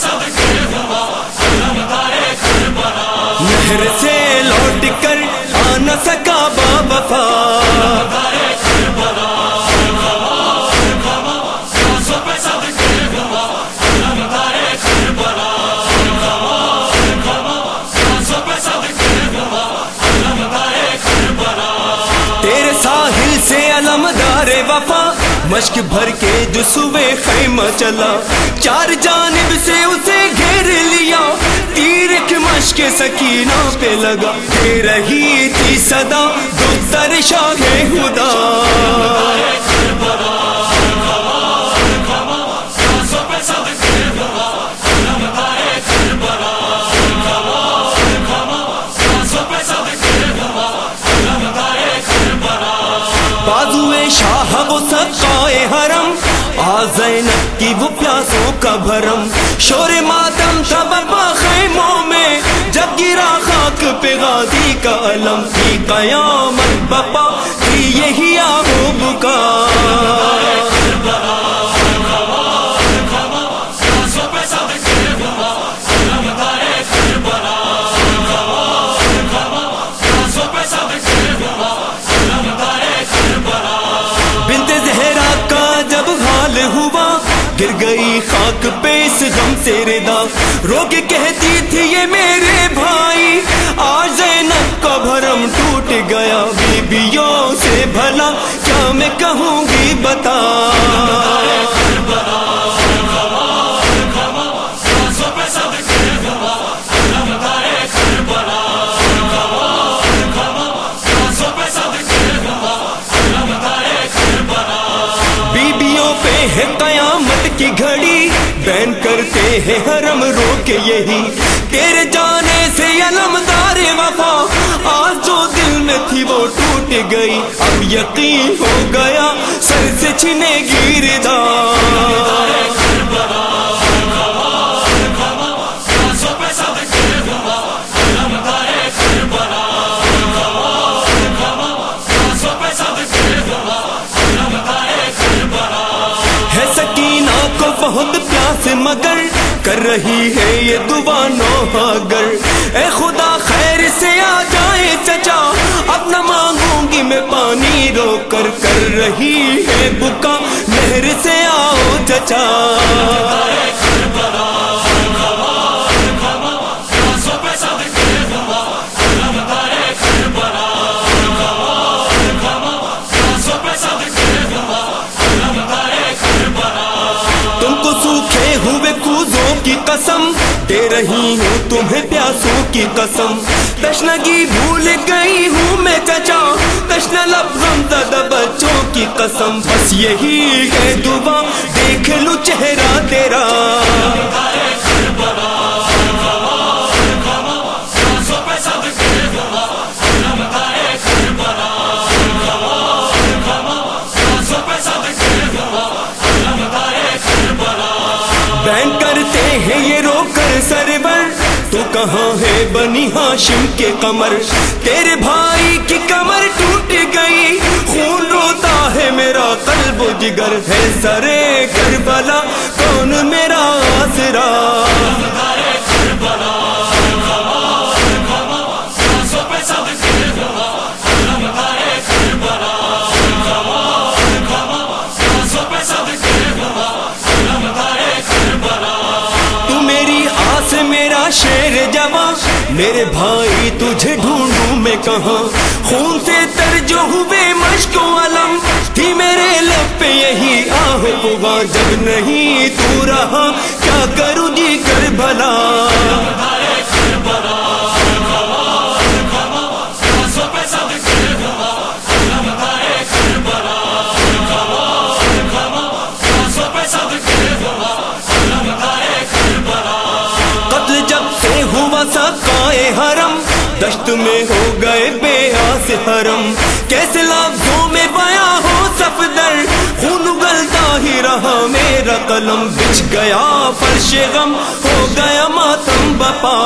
سب کے ہوا لمدارے کربلا نہر سے لوٹ کر آ نہ سکا با ساحل سے علمدار وفا مشک بھر کے جو سوے خیمہ چلا چار جانب سے اسے گھیر لیا، تیر ایک مشک سکینہ پہ لگا۔ رہی تھی صدا دختر شاہ خدا۔ بازو شاہ وہ سقائے حرم، آ زینب کی وہ پیاسوں کا بھرم۔ شور ماتم تھا برپا خیموں میں، جب گرا خاک پہ غازی کا علم۔ کی قیامت بپا رو کے کہتی تھی یہ میرے بھائی۔ آج زینب کا بھرم ٹوٹ گیا، بیبیوں سے بھلا کیا میں کہوں گی بتا۔ پہ ہے قیامت کی گھڑی۔ بین کرتے ہیں حرم رو کے یہی۔ تیرے جانے سے علمدار وفا۔ آج جو دل میں تھی وہ ٹوٹ گئی۔ اب یقین ہو گیا، سر سے چھنے گی بہت پیاس مگر کر رہی ہے یہ دعا نوگر اے خدا خیر سے آ جائے چچا اب نہ مانگوں گی میں پانی رو کر۔ کر رہی ہے بکا نہر سے آؤ چچا۔ کی قسم؟ دے رہی ہوں تمہیں پیاسوں کی قسم۔ تشنگی بھول گئی ہوں میں چچا۔ تشنا لب غم زدہ بچوں کی قسم۔ بس یہی ہے دعا۔ دیکھ لو چہرہ تیرا۔ سب ہیں یہ رو کر سرور؟ تو کہاں ہے بنی ہاشم کے کمر تیرے بھائی کی کمر ٹوٹ گئی، خون روتا ہے میرا قلب و جگر۔ ہے سرے کربلا، کون میرا آسرا؟ شیر جوان میرے بھائی تجھے ڈھونڈوں میں کہاں؟ خون سے تر جو ہوئے مشک و علم تھی میرے لب پہ یہی آہ جب نہیں تو رہا۔ دشت میں ہو گئے بے آس حرم۔ کیسے لفظوں میں بیاں ہو سفدر خون گلتا ہی رہا میرا قلم۔ بچ گیا فرش غم، ہو گیا ماتم بپا۔